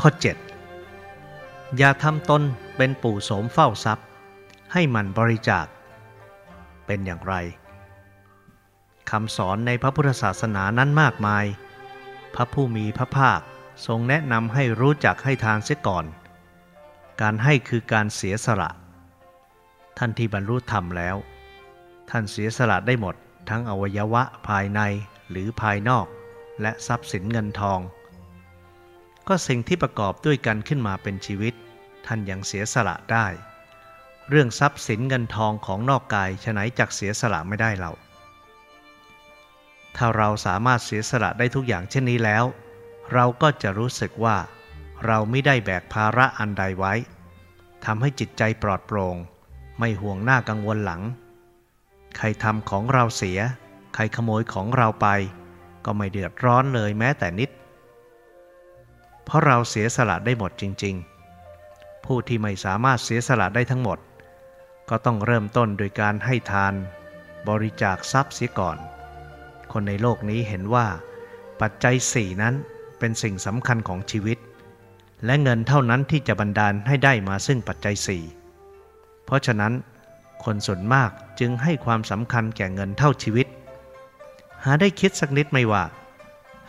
ข้อ 7 อย่าทำตนเป็นปู่โสมเฝ้าทรัพย์ ให้มันบริจาค เป็นอย่างไรคำสอนในพระพุทธศาสนานั้นมากมาย พระผู้มีพระภาคทรงแนะนำให้รู้จักให้ทานเสียก่อน การให้คือการเสียสละ ท่านที่บรรลุธรรมแล้ว ท่านเสียสละได้หมดทั้งอวัยวะภายในหรือภายนอก และทรัพย์สินเงินทอง ก็สิ่งที่ประกอบด้วยกันขึ้นมาเป็นชีวิต ท่านยังเสียสละได้ เรื่องทรัพย์สินเงินทองของนอกกายฉะไหนจักเสียสละไม่ได้เราถ้าเราสามารถเสียสละได้ทุกอย่างเช่นนี้แล้ว เราก็จะรู้สึกว่า เราไม่ได้แบกภาระอันใดไว้ทำให้จิตใจปลอดโปร่งไม่ห่วงหน้ากังวลหลัง ใครทำของเราเสีย ใครขโมยของเราไป ก็ไม่เดือดร้อนเลยแม้แต่นิด เพราะเราเสียสละได้หมดจริง ๆ ผู้ที่ไม่สามารถเสียสละได้ทั้งหมด ก็ต้องเริ่มต้นโดยการให้ทาน บริจาคทรัพย์เสียก่อน คนในโลกนี้เห็นว่า ปัจจัยสี่นั้นเป็นสิ่งสำคัญของชีวิต และเงินเท่านั้นที่จะบันดาลให้ได้มาซึ่งปัจจัยสี่เพราะฉะนั้น คนส่วนมากจึงให้ความสำคัญแก่เงินเท่าชีวิต หาได้คิดสักนิดไหมว่า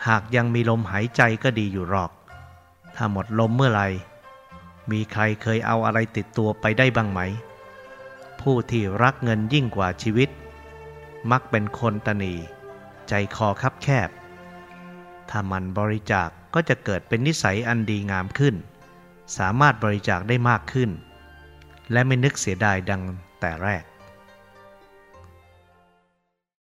หากยังมีลมหายใจก็ดีอยู่หรอก ถ้าหมดลมเมื่อไหร่ มีใครเคยเอาอะไรติดตัวไปได้บ้างไหม ผู้ที่รักเงินยิ่งกว่าชีวิต มักเป็นคนตนี ใจคอคับแคบ ถ้ามันบริจาคกก็จะเกิดเป็นนิสัยอันดีงามขึ้น สามารถบริจาคได้มากขึ้น และไม่นึกเสียดายดังแต่แรก